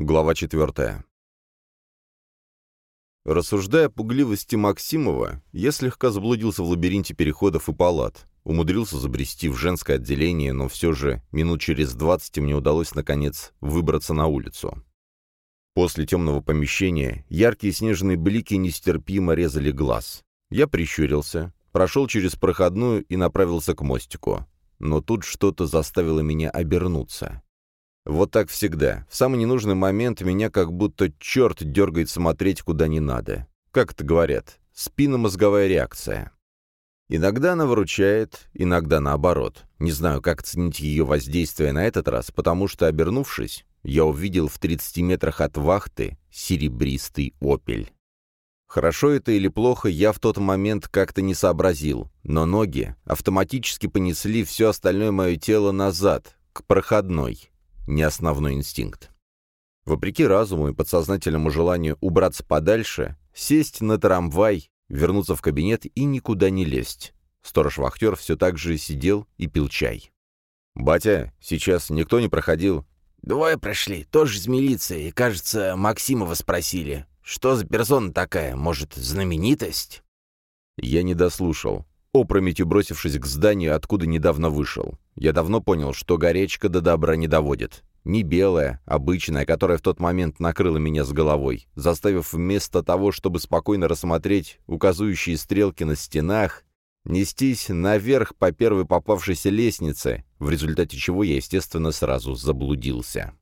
Глава 4. Рассуждая о пугливости Максимова, я слегка заблудился в лабиринте переходов и палат. Умудрился забрести в женское отделение, но все же минут через двадцать мне удалось, наконец, выбраться на улицу. После темного помещения яркие снежные блики нестерпимо резали глаз. Я прищурился, прошел через проходную и направился к мостику. Но тут что-то заставило меня обернуться. Вот так всегда. В самый ненужный момент меня как будто черт дергает смотреть куда не надо. Как это говорят? Спинномозговая реакция. Иногда она выручает, иногда наоборот. Не знаю, как оценить ее воздействие на этот раз, потому что, обернувшись, я увидел в 30 метрах от вахты серебристый «Опель». Хорошо это или плохо, я в тот момент как-то не сообразил, но ноги автоматически понесли все остальное мое тело назад, к проходной не основной инстинкт. Вопреки разуму и подсознательному желанию убраться подальше, сесть на трамвай, вернуться в кабинет и никуда не лезть. Сторож-вахтер все так же сидел и пил чай. «Батя, сейчас никто не проходил?» «Двое прошли, тоже из милиции, и, кажется, Максимова спросили. Что за персона такая, может, знаменитость?» Я не дослушал опрометью бросившись к зданию, откуда недавно вышел. Я давно понял, что горячка до добра не доводит. Не белая, обычная, которая в тот момент накрыла меня с головой, заставив вместо того, чтобы спокойно рассмотреть указывающие стрелки на стенах, нестись наверх по первой попавшейся лестнице, в результате чего я, естественно, сразу заблудился.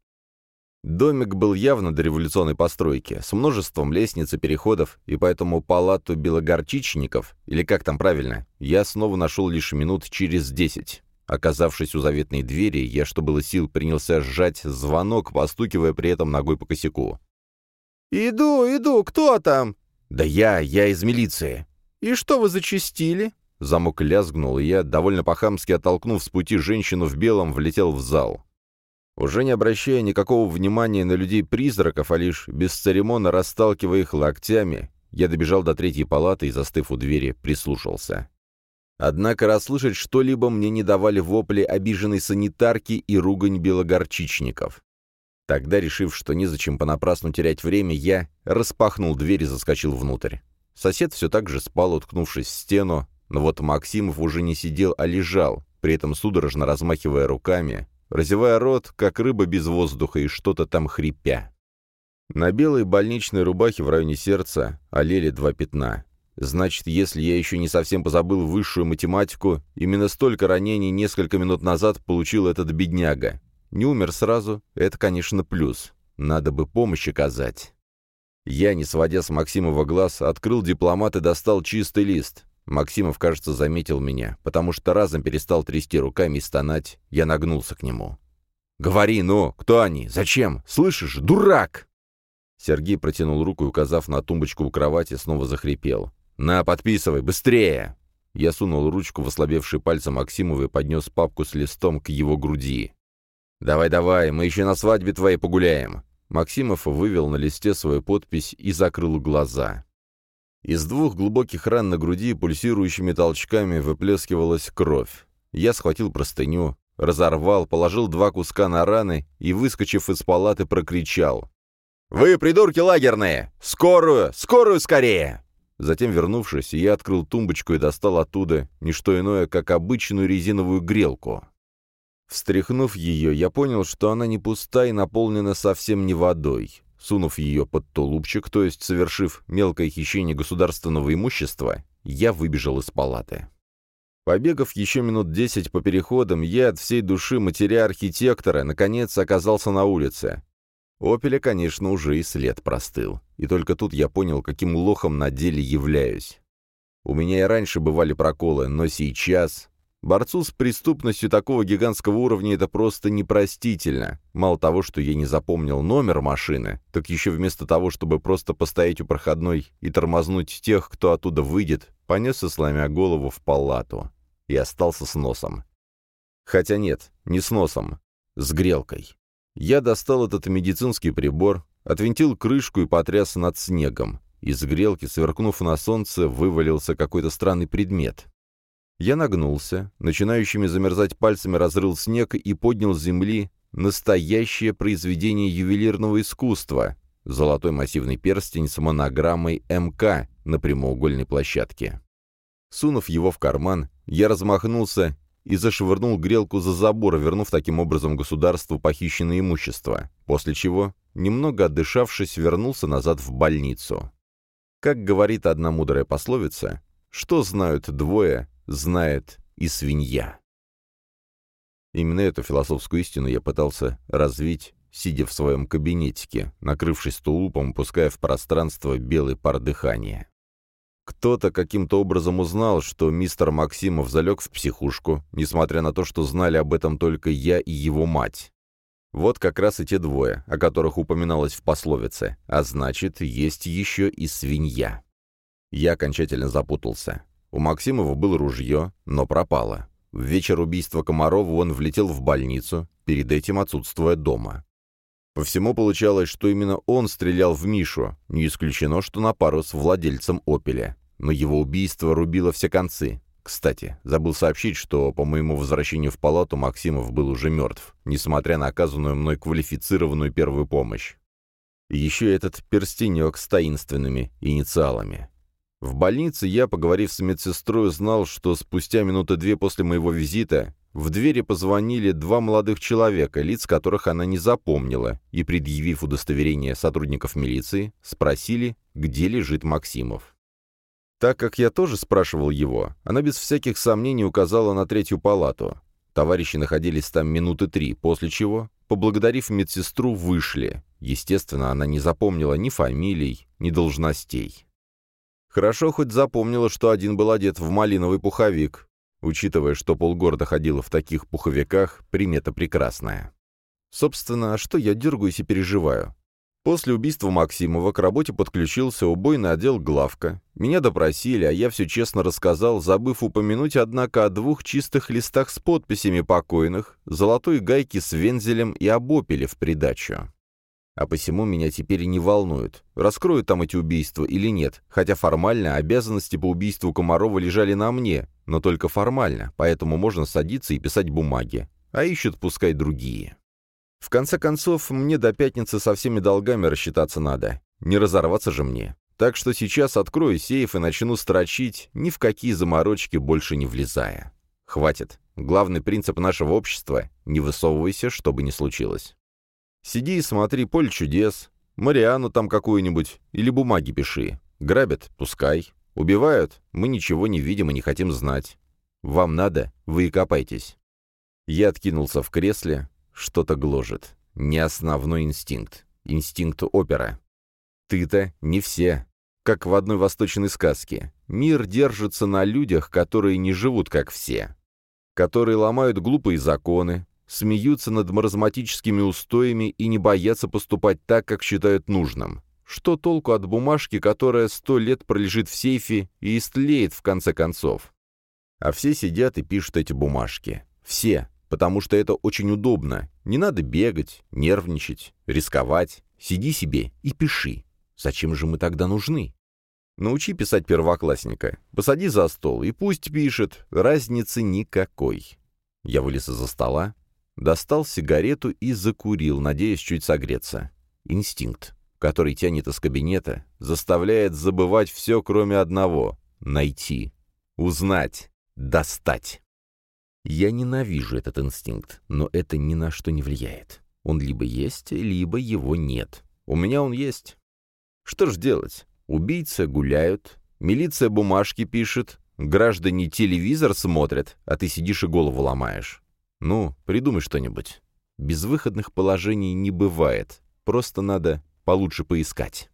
Домик был явно дореволюционной постройки, с множеством лестниц и переходов, и поэтому палату белогорчичников, или как там правильно, я снова нашел лишь минут через десять. Оказавшись у заветной двери, я, что было сил, принялся сжать звонок, постукивая при этом ногой по косяку. «Иду, иду, кто там?» «Да я, я из милиции». «И что вы зачистили?» Замок лязгнул, и я, довольно по-хамски оттолкнув с пути женщину в белом, влетел в зал. Уже не обращая никакого внимания на людей-призраков, а лишь бесцеремонно расталкивая их локтями, я добежал до третьей палаты и, застыв у двери, прислушался. Однако расслышать что-либо мне не давали вопли обиженной санитарки и ругань белогорчичников. Тогда, решив, что незачем понапрасну терять время, я распахнул дверь и заскочил внутрь. Сосед все так же спал, уткнувшись в стену, но вот Максимов уже не сидел, а лежал, при этом судорожно размахивая руками, разевая рот, как рыба без воздуха и что-то там хрипя. На белой больничной рубахе в районе сердца олели два пятна. Значит, если я еще не совсем позабыл высшую математику, именно столько ранений несколько минут назад получил этот бедняга. Не умер сразу, это, конечно, плюс. Надо бы помощь оказать. Я, не сводя с Максимова глаз, открыл дипломат и достал чистый лист. Максимов, кажется, заметил меня, потому что разом перестал трясти руками и стонать. Я нагнулся к нему. «Говори, ну, кто они? Зачем? Слышишь, дурак!» Сергей протянул руку и, указав на тумбочку у кровати, снова захрипел. «На, подписывай, быстрее!» Я сунул ручку в ослабевший пальцы Максимова и поднес папку с листом к его груди. «Давай-давай, мы еще на свадьбе твоей погуляем!» Максимов вывел на листе свою подпись и закрыл глаза. Из двух глубоких ран на груди пульсирующими толчками выплескивалась кровь. Я схватил простыню, разорвал, положил два куска на раны и, выскочив из палаты, прокричал. «Вы, придурки лагерные! Скорую! Скорую скорее!» Затем, вернувшись, я открыл тумбочку и достал оттуда не что иное, как обычную резиновую грелку. Встряхнув ее, я понял, что она не пуста и наполнена совсем не водой. Сунув ее под тулупчик, то есть совершив мелкое хищение государственного имущества, я выбежал из палаты. Побегав еще минут десять по переходам, я от всей души матеря архитектора наконец оказался на улице. Опеля, конечно, уже и след простыл. И только тут я понял, каким лохом на деле являюсь. У меня и раньше бывали проколы, но сейчас... Борцу с преступностью такого гигантского уровня это просто непростительно. Мало того, что я не запомнил номер машины, так еще вместо того, чтобы просто постоять у проходной и тормознуть тех, кто оттуда выйдет, понесся, сломя голову в палату. И остался с носом. Хотя нет, не с носом, с грелкой. Я достал этот медицинский прибор, отвинтил крышку и потряс над снегом. Из грелки, сверкнув на солнце, вывалился какой-то странный предмет. Я нагнулся, начинающими замерзать пальцами разрыл снег и поднял с земли настоящее произведение ювелирного искусства, золотой массивный перстень с монограммой МК на прямоугольной площадке. Сунув его в карман, я размахнулся и зашвырнул грелку за забор, вернув таким образом государству похищенное имущество, после чего, немного отдышавшись, вернулся назад в больницу. Как говорит одна мудрая пословица, что знают двое, знает и свинья. Именно эту философскую истину я пытался развить, сидя в своем кабинетике, накрывшись тулупом, пуская в пространство белый пар дыхания. Кто-то каким-то образом узнал, что мистер Максимов залег в психушку, несмотря на то, что знали об этом только я и его мать. Вот как раз и те двое, о которых упоминалось в пословице, а значит, есть еще и свинья. Я окончательно запутался. У Максимова было ружье, но пропало. В вечер убийства Комарова он влетел в больницу, перед этим отсутствуя дома. По всему получалось, что именно он стрелял в Мишу, не исключено, что на пару с владельцем «Опеля». Но его убийство рубило все концы. Кстати, забыл сообщить, что по моему возвращению в палату Максимов был уже мертв, несмотря на оказанную мной квалифицированную первую помощь. И еще этот перстенек с таинственными инициалами. В больнице я, поговорив с медсестрой, узнал, что спустя минуты две после моего визита в двери позвонили два молодых человека, лиц которых она не запомнила, и, предъявив удостоверение сотрудников милиции, спросили, где лежит Максимов. Так как я тоже спрашивал его, она без всяких сомнений указала на третью палату. Товарищи находились там минуты три, после чего, поблагодарив медсестру, вышли. Естественно, она не запомнила ни фамилий, ни должностей. Хорошо хоть запомнила, что один был одет в малиновый пуховик. Учитывая, что полгорода ходило в таких пуховиках, примета прекрасная. Собственно, а что я дергаюсь и переживаю? После убийства Максимова к работе подключился убойный отдел главка. Меня допросили, а я все честно рассказал, забыв упомянуть, однако, о двух чистых листах с подписями покойных, золотой гайке с вензелем и об опеле в придачу. А посему меня теперь не волнует, раскроют там эти убийства или нет, хотя формально обязанности по убийству Комарова лежали на мне, но только формально, поэтому можно садиться и писать бумаги, а ищут пускай другие. В конце концов, мне до пятницы со всеми долгами рассчитаться надо, не разорваться же мне. Так что сейчас открою сейф и начну строчить, ни в какие заморочки больше не влезая. Хватит. Главный принцип нашего общества — не высовывайся, что бы ни случилось. Сиди и смотри «Поле чудес», Мариану там какую-нибудь, или бумаги пиши. Грабят — пускай. Убивают — мы ничего не видим и не хотим знать. Вам надо, вы и копайтесь. Я откинулся в кресле, что-то гложет. Не основной инстинкт. Инстинкт опера. Ты-то не все. Как в одной восточной сказке. Мир держится на людях, которые не живут как все. Которые ломают глупые законы, смеются над маразматическими устоями и не боятся поступать так, как считают нужным. Что толку от бумажки, которая сто лет пролежит в сейфе и истлеет в конце концов? А все сидят и пишут эти бумажки. Все. Потому что это очень удобно. Не надо бегать, нервничать, рисковать. Сиди себе и пиши. Зачем же мы тогда нужны? Научи писать первоклассника. Посади за стол, и пусть пишет. Разницы никакой. Я вылез из-за стола, Достал сигарету и закурил, надеясь чуть согреться. Инстинкт, который тянет из кабинета, заставляет забывать все, кроме одного — найти, узнать, достать. Я ненавижу этот инстинкт, но это ни на что не влияет. Он либо есть, либо его нет. У меня он есть. Что ж делать? Убийцы гуляют, милиция бумажки пишет, граждане телевизор смотрят, а ты сидишь и голову ломаешь. Ну, придумай что-нибудь. Безвыходных положений не бывает. Просто надо получше поискать.